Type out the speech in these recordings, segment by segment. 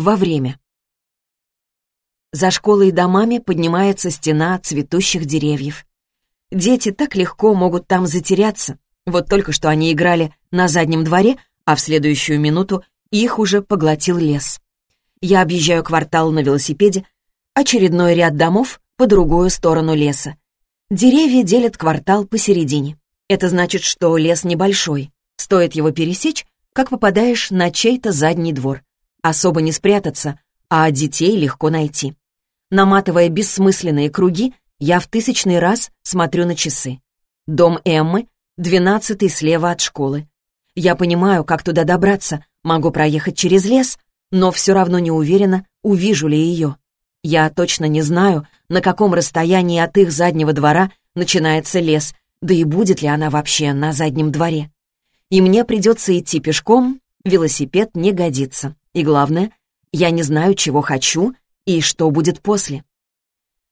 во время. За школой и домами поднимается стена цветущих деревьев. Дети так легко могут там затеряться. Вот только что они играли на заднем дворе, а в следующую минуту их уже поглотил лес. Я объезжаю квартал на велосипеде, очередной ряд домов по другую сторону леса. Деревья делят квартал посередине. Это значит, что лес небольшой. Стоит его пересечь, как попадаешь на чей-то задний двор. Особо не спрятаться, а детей легко найти. Наматывая бессмысленные круги, я в тысячный раз смотрю на часы. Дом Эммы, двенадцатый слева от школы. Я понимаю, как туда добраться, могу проехать через лес, но все равно не уверена, увижу ли ее. Я точно не знаю, на каком расстоянии от их заднего двора начинается лес, да и будет ли она вообще на заднем дворе. И мне придется идти пешком, велосипед не годится. И главное, я не знаю, чего хочу и что будет после.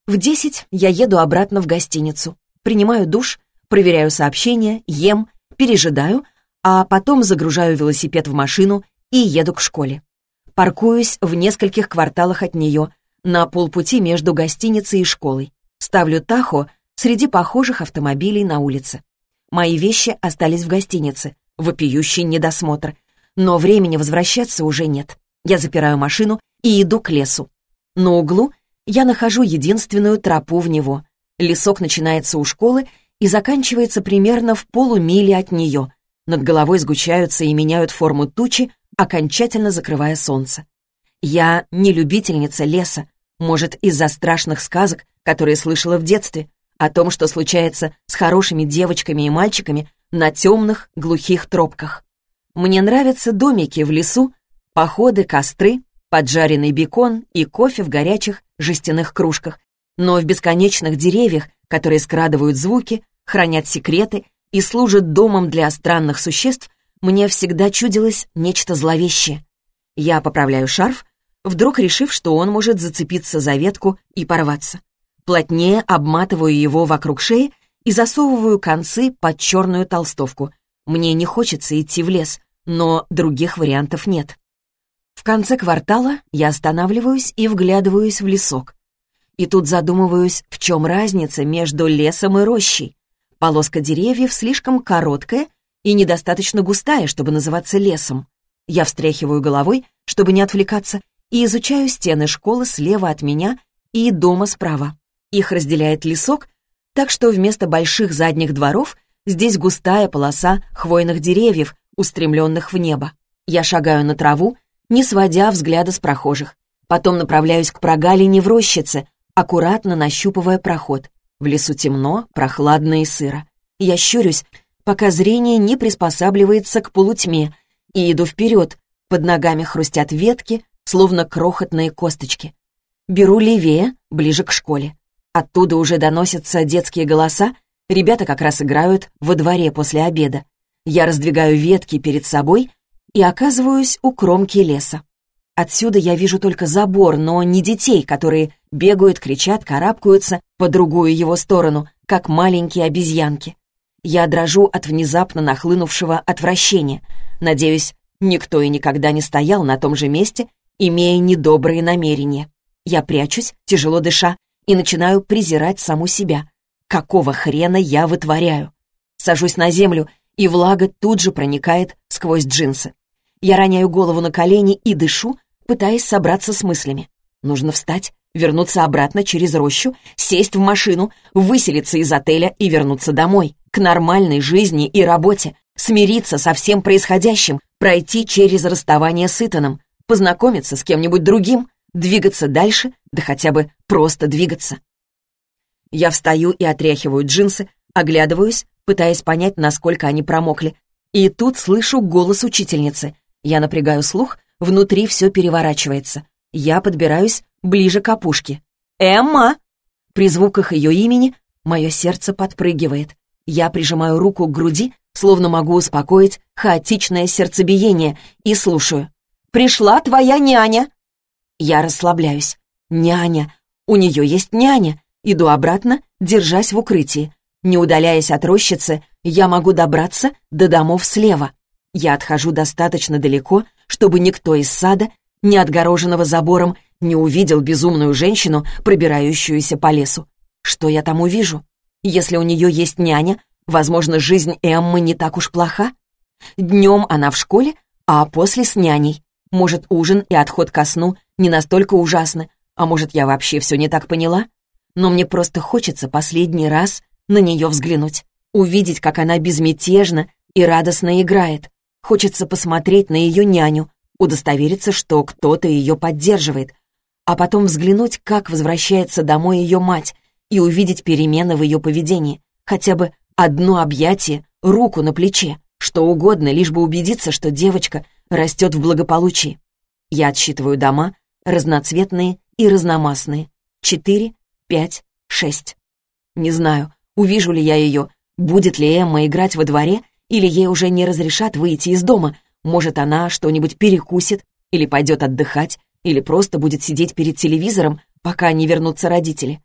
В десять я еду обратно в гостиницу, принимаю душ, проверяю сообщения, ем, пережидаю, а потом загружаю велосипед в машину и еду к школе. Паркуюсь в нескольких кварталах от нее, на полпути между гостиницей и школой. Ставлю Тахо среди похожих автомобилей на улице. Мои вещи остались в гостинице, вопиющий недосмотр. Но времени возвращаться уже нет. Я запираю машину и иду к лесу. На углу я нахожу единственную тропу в него. Лесок начинается у школы и заканчивается примерно в полумиле от нее. Над головой сгущаются и меняют форму тучи, окончательно закрывая солнце. Я не любительница леса, может, из-за страшных сказок, которые слышала в детстве о том, что случается с хорошими девочками и мальчиками на темных, глухих тропках. Мне нравятся домики в лесу, походы, костры, поджаренный бекон и кофе в горячих жестяных кружках, но в бесконечных деревьях, которые скрадывают звуки, хранят секреты и служат домом для странных существ, мне всегда чудилось нечто зловещее. Я поправляю шарф, вдруг решив, что он может зацепиться за ветку и порваться. Плотнее обматываю его вокруг шеи и засовываю концы под черную толстовку. Мне не хочется идти в лес, но других вариантов нет. В конце квартала я останавливаюсь и вглядываюсь в лесок. И тут задумываюсь, в чем разница между лесом и рощей. Полоска деревьев слишком короткая и недостаточно густая, чтобы называться лесом. Я встряхиваю головой, чтобы не отвлекаться, и изучаю стены школы слева от меня и дома справа. Их разделяет лесок, так что вместо больших задних дворов здесь густая полоса хвойных деревьев, устремленных в небо. Я шагаю на траву, не сводя взгляда с прохожих. Потом направляюсь к прогалине в рощице, аккуратно нащупывая проход. В лесу темно, прохладно и сыро. Я щурюсь, пока зрение не приспосабливается к полутьме, и иду вперед. Под ногами хрустят ветки, словно крохотные косточки. Беру левее, ближе к школе. Оттуда уже доносятся детские голоса, ребята как раз играют во дворе после обеда. Я раздвигаю ветки перед собой и оказываюсь у кромки леса. Отсюда я вижу только забор, но не детей, которые бегают, кричат, карабкаются по другую его сторону, как маленькие обезьянки. Я дрожу от внезапно нахлынувшего отвращения. Надеюсь, никто и никогда не стоял на том же месте, имея недобрые намерения. Я прячусь, тяжело дыша, и начинаю презирать саму себя. Какого хрена я вытворяю? Сажусь на землю, и влага тут же проникает сквозь джинсы. Я роняю голову на колени и дышу, пытаясь собраться с мыслями. Нужно встать, вернуться обратно через рощу, сесть в машину, выселиться из отеля и вернуться домой, к нормальной жизни и работе, смириться со всем происходящим, пройти через расставание с Итаном, познакомиться с кем-нибудь другим, двигаться дальше, да хотя бы просто двигаться. Я встаю и отряхиваю джинсы, оглядываюсь, пытаясь понять, насколько они промокли. И тут слышу голос учительницы. Я напрягаю слух, внутри все переворачивается. Я подбираюсь ближе к опушке. «Эмма!» При звуках ее имени мое сердце подпрыгивает. Я прижимаю руку к груди, словно могу успокоить хаотичное сердцебиение, и слушаю. «Пришла твоя няня!» Я расслабляюсь. Няня. У нее есть няня. Иду обратно, держась в укрытии. Не удаляясь от рощицы, я могу добраться до домов слева. Я отхожу достаточно далеко, чтобы никто из сада не отгороженного забором, не увидел безумную женщину, пробирающуюся по лесу. Что я там увижу? Если у нее есть няня, возможно, жизнь Эммы не так уж плоха. Днем она в школе, а после с няней. Может, ужин и отход ко сну не настолько ужасны, а может, я вообще все не так поняла? Но мне просто хочется последний раз на нее взглянуть, увидеть, как она безмятежно и радостно играет. Хочется посмотреть на ее няню, удостовериться, что кто-то ее поддерживает, а потом взглянуть, как возвращается домой ее мать, и увидеть перемены в ее поведении, хотя бы одно объятие, руку на плече, что угодно, лишь бы убедиться, что девочка растет в благополучии. Я отсчитываю дома, разноцветные и разномастные. Четыре, пять, шесть. Не знаю, увижу ли я ее, будет ли Эмма играть во дворе, или ей уже не разрешат выйти из дома, может, она что-нибудь перекусит, или пойдет отдыхать, или просто будет сидеть перед телевизором, пока не вернутся родители.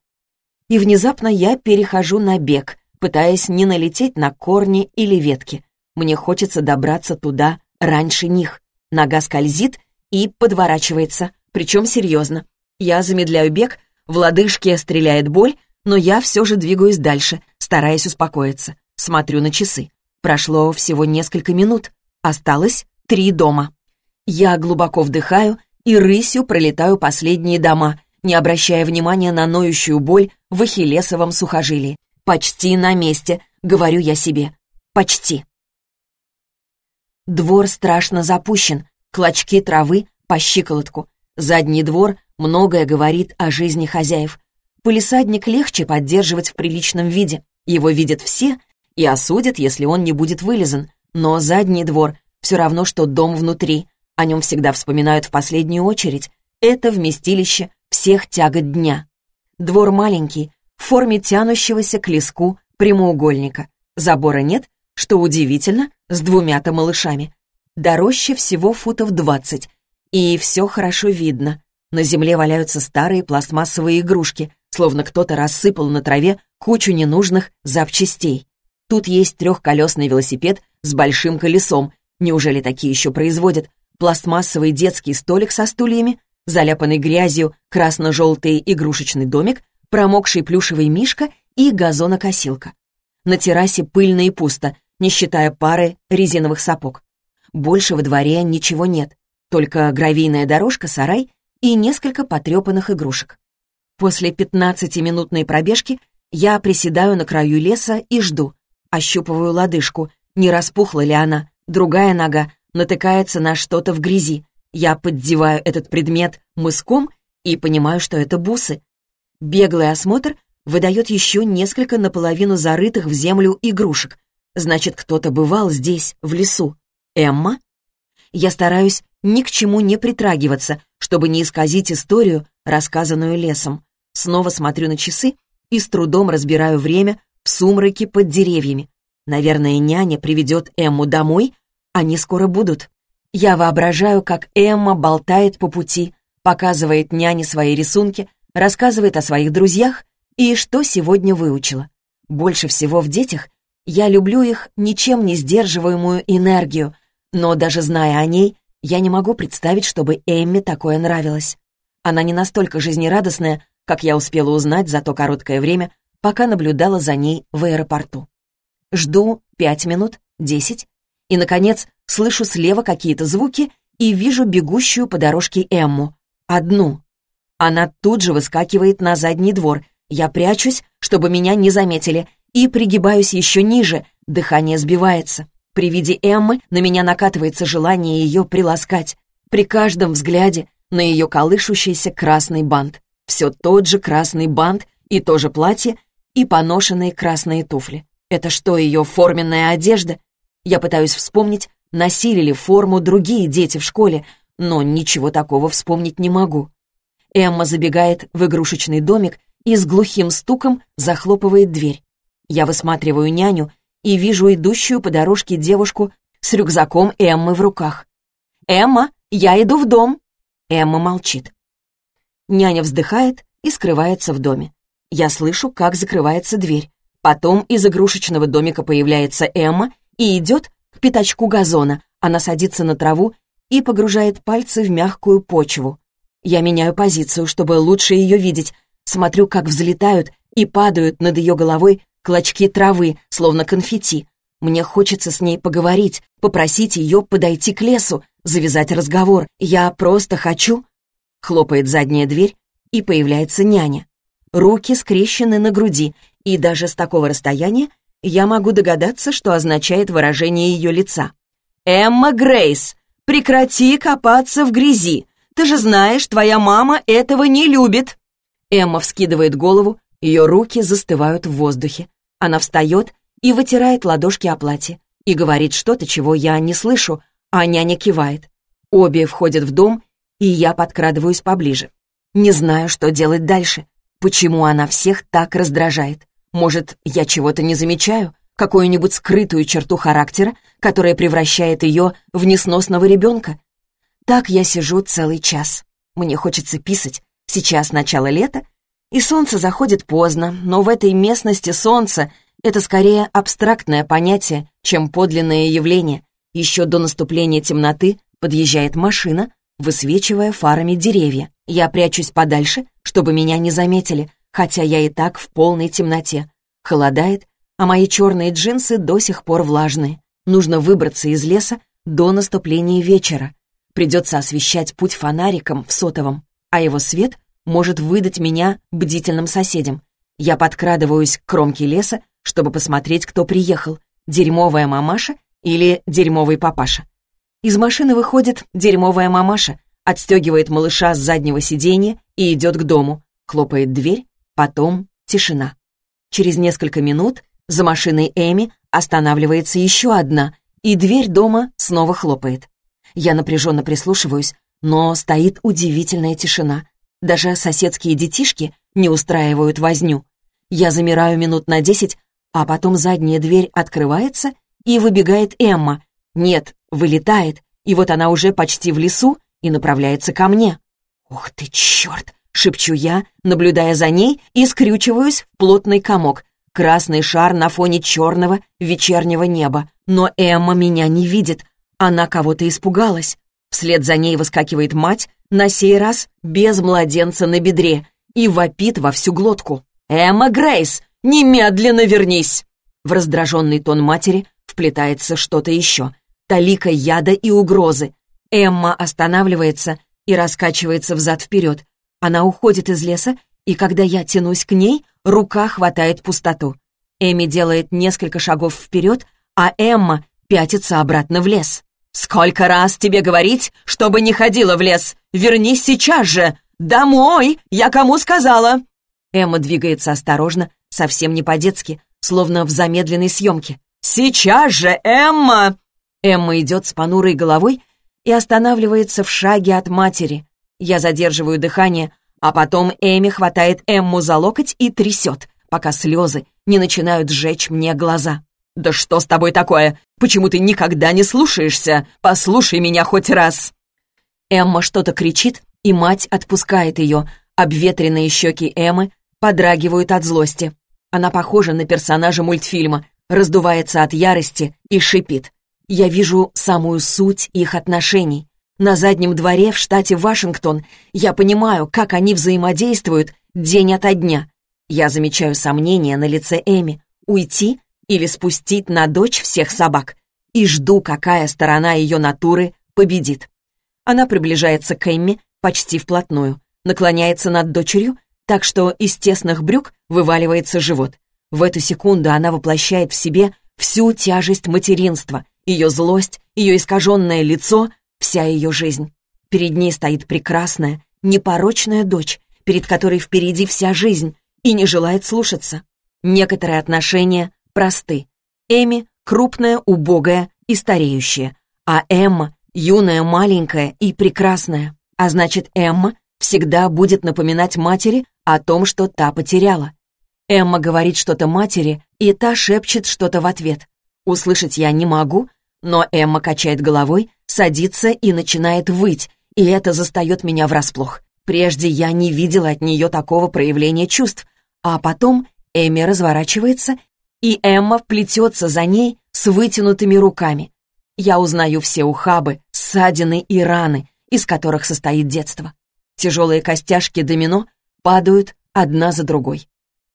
И внезапно я перехожу на бег, пытаясь не налететь на корни или ветки. Мне хочется добраться туда раньше них. Нога скользит и подворачивается, причем серьезно. Я замедляю бег, в лодыжке стреляет боль, но я все же двигаюсь дальше, стараясь успокоиться. Смотрю на часы. Прошло всего несколько минут. Осталось три дома. Я глубоко вдыхаю и рысью пролетаю последние дома, не обращая внимания на ноющую боль в ахиллесовом сухожилии. «Почти на месте», — говорю я себе. «Почти». Двор страшно запущен, клочки травы по щиколотку. Задний двор многое говорит о жизни хозяев. Полисадник легче поддерживать в приличном виде. Его видят все и осудят, если он не будет вылезан. Но задний двор все равно, что дом внутри. О нем всегда вспоминают в последнюю очередь. Это вместилище всех тягот дня. Двор маленький, в форме тянущегося к леску прямоугольника. Забора нет, что удивительно, с двумя-то малышами. До рощи всего футов двадцать, и все хорошо видно. На земле валяются старые пластмассовые игрушки, словно кто-то рассыпал на траве кучу ненужных запчастей. Тут есть трехколесный велосипед с большим колесом, Неужели такие еще производят? Пластмассовый детский столик со стульями, заляпанный грязью красно-желтый игрушечный домик, промокший плюшевый мишка и газонокосилка. На террасе пыльно и пусто, не считая пары резиновых сапог. Больше во дворе ничего нет, только гравийная дорожка, сарай и несколько потрепанных игрушек. После пятнадцатиминутной пробежки я приседаю на краю леса и жду, ощупываю лодыжку, не распухла ли она, Другая нога натыкается на что-то в грязи. Я поддеваю этот предмет мыском и понимаю, что это бусы. Беглый осмотр выдает еще несколько наполовину зарытых в землю игрушек. Значит, кто-то бывал здесь, в лесу. Эмма? Я стараюсь ни к чему не притрагиваться, чтобы не исказить историю, рассказанную лесом. Снова смотрю на часы и с трудом разбираю время в сумраке под деревьями. Наверное, няня приведет Эмму домой, они скоро будут. Я воображаю, как Эмма болтает по пути, показывает няне свои рисунки, рассказывает о своих друзьях и что сегодня выучила. Больше всего в детях я люблю их ничем не сдерживаемую энергию, но даже зная о ней, я не могу представить, чтобы Эмме такое нравилось. Она не настолько жизнерадостная, как я успела узнать за то короткое время, пока наблюдала за ней в аэропорту. Жду пять минут, десять, и, наконец, слышу слева какие-то звуки и вижу бегущую по дорожке Эмму. Одну. Она тут же выскакивает на задний двор. Я прячусь, чтобы меня не заметили, и пригибаюсь еще ниже, дыхание сбивается. При виде Эммы на меня накатывается желание ее приласкать. При каждом взгляде на ее колышущийся красный бант. Все тот же красный бант и то же платье, и поношенные красные туфли. Это что, ее форменная одежда? Я пытаюсь вспомнить, носили ли форму другие дети в школе, но ничего такого вспомнить не могу. Эмма забегает в игрушечный домик и с глухим стуком захлопывает дверь. Я высматриваю няню и вижу идущую по дорожке девушку с рюкзаком Эммы в руках. «Эмма, я иду в дом!» Эмма молчит. Няня вздыхает и скрывается в доме. Я слышу, как закрывается дверь. Потом из игрушечного домика появляется Эмма и идет к пятачку газона. Она садится на траву и погружает пальцы в мягкую почву. Я меняю позицию, чтобы лучше ее видеть. Смотрю, как взлетают и падают над ее головой клочки травы, словно конфетти. Мне хочется с ней поговорить, попросить ее подойти к лесу, завязать разговор. Я просто хочу... Хлопает задняя дверь, и появляется няня. Руки скрещены на груди, и даже с такого расстояния я могу догадаться, что означает выражение ее лица. «Эмма Грейс, прекрати копаться в грязи. Ты же знаешь, твоя мама этого не любит». Эмма вскидывает голову, ее руки застывают в воздухе. Она встает и вытирает ладошки о платье и говорит что-то, чего я не слышу, а няня кивает. Обе входят в дом, и я подкрадываюсь поближе. Не знаю, что делать дальше. Почему она всех так раздражает? Может, я чего-то не замечаю? Какую-нибудь скрытую черту характера, которая превращает ее в несносного ребенка? Так я сижу целый час. Мне хочется писать. Сейчас начало лета, и солнце заходит поздно, но в этой местности солнце — это скорее абстрактное понятие, чем подлинное явление. Еще до наступления темноты подъезжает машина, высвечивая фарами деревья. Я прячусь подальше, чтобы меня не заметили, хотя я и так в полной темноте. Холодает, а мои черные джинсы до сих пор влажные. Нужно выбраться из леса до наступления вечера. Придется освещать путь фонариком в сотовом, а его свет может выдать меня бдительным соседям. Я подкрадываюсь к кромке леса, чтобы посмотреть, кто приехал, дерьмовая мамаша или дерьмовый папаша. Из машины выходит дерьмовая мамаша, отстегивает малыша с заднего сиденья и идет к дому, хлопает дверь, потом тишина. Через несколько минут за машиной Эми останавливается еще одна, и дверь дома снова хлопает. Я напряженно прислушиваюсь, но стоит удивительная тишина. Даже соседские детишки не устраивают возню. Я замираю минут на десять, а потом задняя дверь открывается, и выбегает Эмма. Нет, вылетает, и вот она уже почти в лесу и направляется ко мне. «Ух ты, черт!» — шепчу я, наблюдая за ней, и скрючиваюсь в плотный комок. Красный шар на фоне черного вечернего неба. Но Эмма меня не видит. Она кого-то испугалась. Вслед за ней выскакивает мать, на сей раз без младенца на бедре, и вопит во всю глотку. «Эмма Грейс, немедленно вернись!» В раздраженный тон матери вплетается что-то еще. Талика яда и угрозы. Эмма останавливается и раскачивается взад-вперед. Она уходит из леса, и когда я тянусь к ней, рука хватает пустоту. Эми делает несколько шагов вперед, а Эмма пятится обратно в лес. «Сколько раз тебе говорить, чтобы не ходила в лес? Вернись сейчас же! Домой! Я кому сказала?» Эмма двигается осторожно, совсем не по-детски, словно в замедленной съемке. «Сейчас же, Эмма!» Эмма идет с понурой головой и останавливается в шаге от матери. Я задерживаю дыхание, а потом Эми хватает Эмму за локоть и трясет, пока слезы не начинают сжечь мне глаза. «Да что с тобой такое? Почему ты никогда не слушаешься? Послушай меня хоть раз!» Эмма что-то кричит, и мать отпускает ее. Обветренные щеки Эммы подрагивают от злости. Она похожа на персонажа мультфильма, раздувается от ярости и шипит. Я вижу самую суть их отношений. На заднем дворе в штате Вашингтон я понимаю, как они взаимодействуют день ото дня. Я замечаю сомнения на лице Эми. Уйти или спустить на дочь всех собак, и жду, какая сторона ее натуры победит. Она приближается к Эмми почти вплотную, наклоняется над дочерью, так что из тесных брюк вываливается живот. В эту секунду она воплощает в себе всю тяжесть материнства, ее злость, ее искаженное лицо, вся ее жизнь. Перед ней стоит прекрасная, непорочная дочь, перед которой впереди вся жизнь, и не желает слушаться. Некоторые отношения просты. Эми — крупная, убогая и стареющая, а Эмма — юная, маленькая и прекрасная. А значит, Эмма всегда будет напоминать матери о том, что та потеряла. Эмма говорит что-то матери, и та шепчет что-то в ответ. Услышать я не могу, но Эмма качает головой, садится и начинает выть, и это застает меня врасплох. Прежде я не видела от нее такого проявления чувств, а потом Эми разворачивается и Эмма плетется за ней с вытянутыми руками. Я узнаю все ухабы, ссадины и раны, из которых состоит детство. Тяжелые костяшки домино падают одна за другой.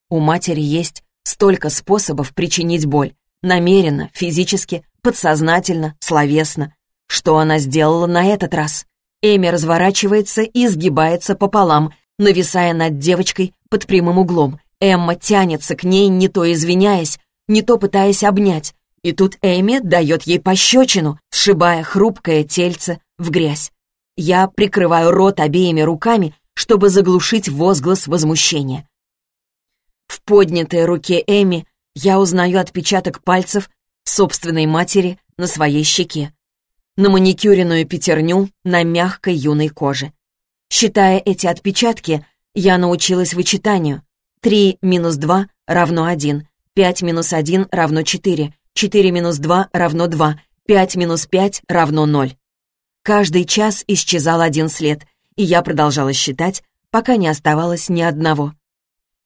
У матери есть столько способов причинить боль. Намеренно, физически, подсознательно, словесно. Что она сделала на этот раз? Эми разворачивается и сгибается пополам, нависая над девочкой под прямым углом. Эмма тянется к ней, не то извиняясь, не то пытаясь обнять. И тут Эми дает ей пощечину, сшибая хрупкое тельце в грязь. Я прикрываю рот обеими руками, чтобы заглушить возглас возмущения. В поднятой руке Эми я узнаю отпечаток пальцев собственной матери на своей щеке, на маникюренную пятерню на мягкой юной коже. Считая эти отпечатки, я научилась вычитанию. 3 минус 2 равно 1, 5 минус 1 равно 4, 4 минус 2 равно 2, 5 минус 5 равно 0. Каждый час исчезал один след, и я продолжала считать, пока не оставалось ни одного.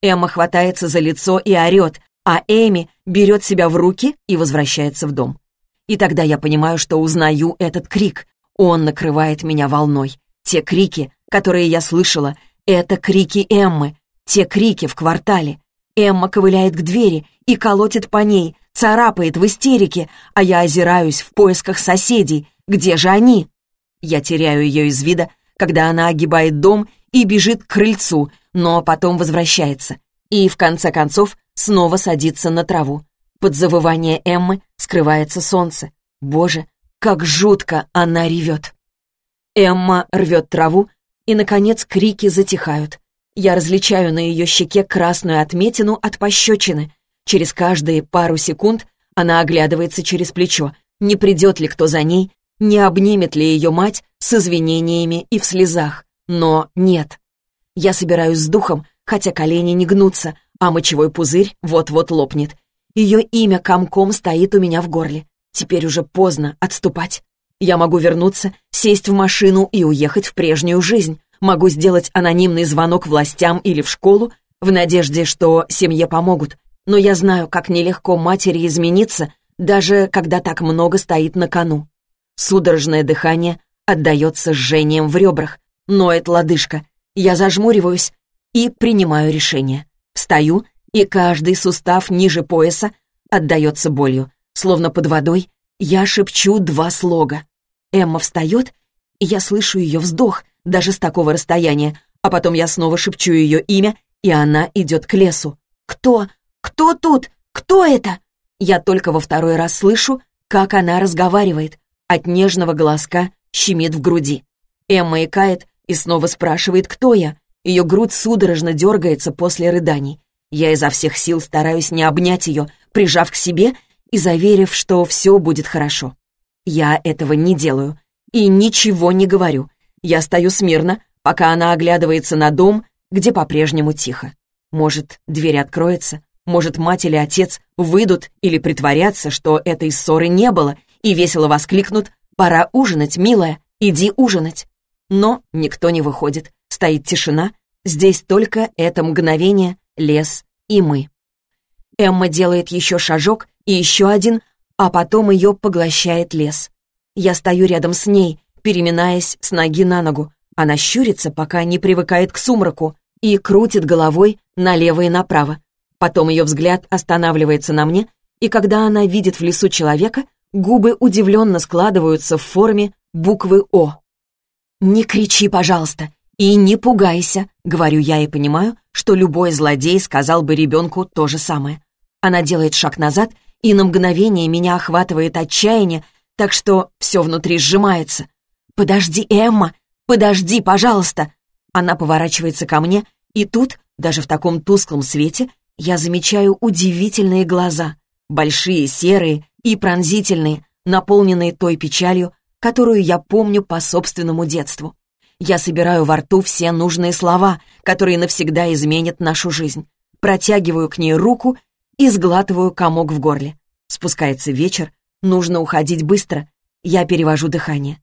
Эмма хватается за лицо и орет, а Эми берет себя в руки и возвращается в дом. И тогда я понимаю, что узнаю этот крик. Он накрывает меня волной. Те крики, которые я слышала, это крики Эммы. Те крики в квартале. Эмма ковыляет к двери и колотит по ней, царапает в истерике, а я озираюсь в поисках соседей. Где же они? Я теряю ее из вида, когда она огибает дом и бежит к крыльцу, но потом возвращается. И, в конце концов, снова садится на траву. Под завывание Эммы скрывается солнце. Боже, как жутко она ревет. Эмма рвет траву, и, наконец, крики затихают. Я различаю на ее щеке красную отметину от пощечины. Через каждые пару секунд она оглядывается через плечо, не придет ли кто за ней, не обнимет ли ее мать с извинениями и в слезах. Но нет. Я собираюсь с духом, хотя колени не гнутся, а мочевой пузырь вот-вот лопнет. Ее имя комком стоит у меня в горле. Теперь уже поздно отступать. Я могу вернуться, сесть в машину и уехать в прежнюю жизнь. Могу сделать анонимный звонок властям или в школу, в надежде, что семье помогут. Но я знаю, как нелегко матери измениться, даже когда так много стоит на кону. Судорожное дыхание отдается жжением в ребрах, ноет лодыжка. Я зажмуриваюсь и принимаю решение. Встаю, и каждый сустав ниже пояса отдается болью. Словно под водой я шепчу два слога. Эмма встает, и я слышу ее вздох, даже с такого расстояния, а потом я снова шепчу ее имя, и она идет к лесу. «Кто? Кто тут? Кто это?» Я только во второй раз слышу, как она разговаривает. От нежного голоска щемит в груди. Эмма икает и снова спрашивает, кто я. Ее грудь судорожно дергается после рыданий. Я изо всех сил стараюсь не обнять ее, прижав к себе и заверив, что все будет хорошо. Я этого не делаю и ничего не говорю. Я стою смирно, пока она оглядывается на дом, где по-прежнему тихо. Может, дверь откроется, может, мать или отец выйдут или притворятся, что этой ссоры не было, и весело воскликнут «Пора ужинать, милая, иди ужинать». Но никто не выходит, стоит тишина, здесь только это мгновение, лес и мы. Эмма делает еще шажок и еще один, а потом ее поглощает лес. Я стою рядом с ней, переминаясь с ноги на ногу. Она щурится, пока не привыкает к сумраку, и крутит головой налево и направо. Потом ее взгляд останавливается на мне, и когда она видит в лесу человека, Губы удивленно складываются в форме буквы «О». «Не кричи, пожалуйста, и не пугайся», — говорю я и понимаю, что любой злодей сказал бы ребенку то же самое. Она делает шаг назад, и на мгновение меня охватывает отчаяние, так что все внутри сжимается. «Подожди, Эмма, подожди, пожалуйста!» Она поворачивается ко мне, и тут, даже в таком тусклом свете, я замечаю удивительные глаза, большие, серые и пронзительные, наполненные той печалью, которую я помню по собственному детству. Я собираю во рту все нужные слова, которые навсегда изменят нашу жизнь. Протягиваю к ней руку и сглатываю комок в горле. Спускается вечер, нужно уходить быстро. Я перевожу дыхание.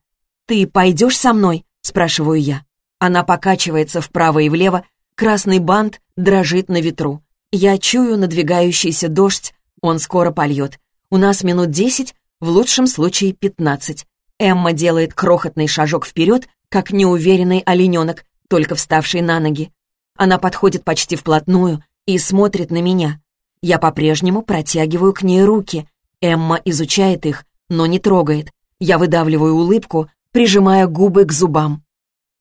«Ты пойдешь со мной?» — спрашиваю я. Она покачивается вправо и влево, красный бант дрожит на ветру. Я чую надвигающийся дождь, он скоро польет. У нас минут десять, в лучшем случае пятнадцать. Эмма делает крохотный шажок вперед, как неуверенный олененок, только вставший на ноги. Она подходит почти вплотную и смотрит на меня. Я по-прежнему протягиваю к ней руки. Эмма изучает их, но не трогает. Я выдавливаю улыбку, прижимая губы к зубам.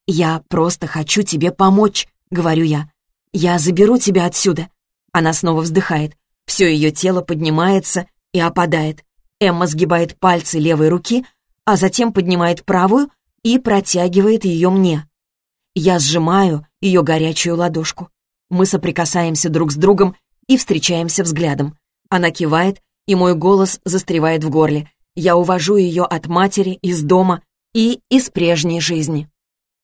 «Я просто хочу тебе помочь», — говорю я. «Я заберу тебя отсюда». Она снова вздыхает. Все ее тело поднимается и опадает. Эмма сгибает пальцы левой руки, а затем поднимает правую и протягивает ее мне. Я сжимаю ее горячую ладошку. Мы соприкасаемся друг с другом и встречаемся взглядом. Она кивает, и мой голос застревает в горле. Я увожу ее от матери, из дома и из прежней жизни.